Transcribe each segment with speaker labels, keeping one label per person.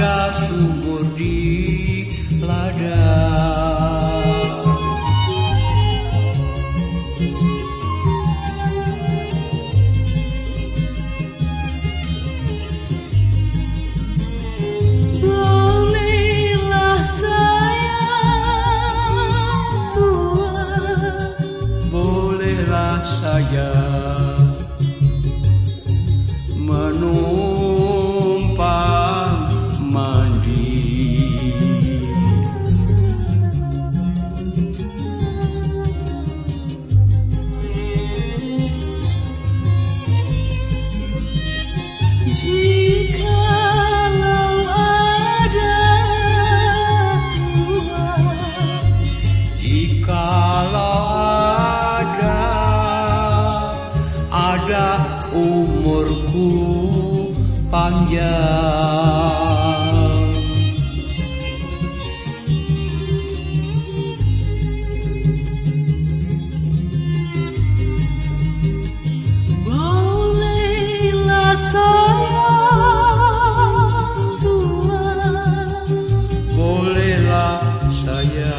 Speaker 1: bagaço mordido. Panjang
Speaker 2: Bolehlah saya Tuhan.
Speaker 1: Bolehlah saya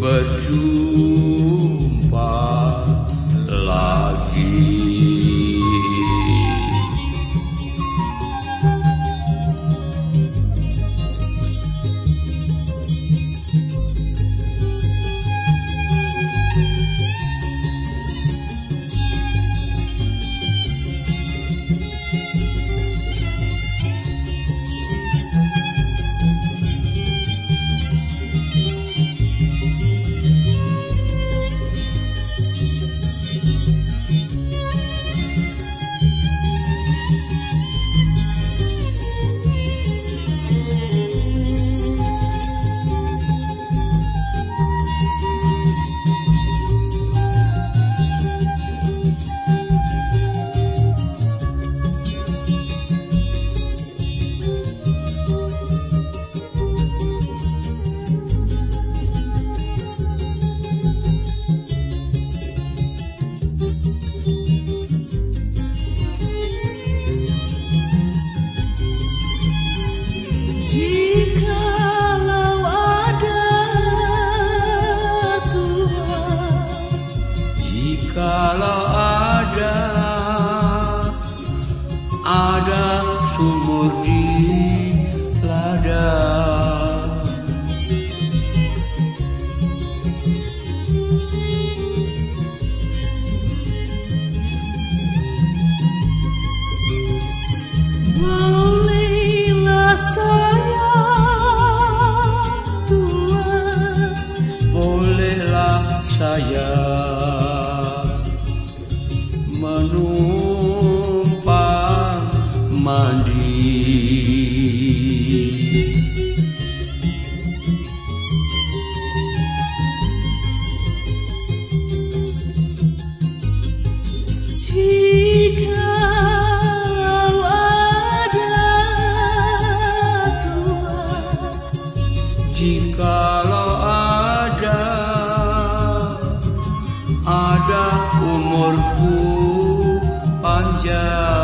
Speaker 1: berjumpa lagi
Speaker 2: Jikalau ada
Speaker 1: ada ada sumur di ladang
Speaker 2: ada
Speaker 1: umurku panjang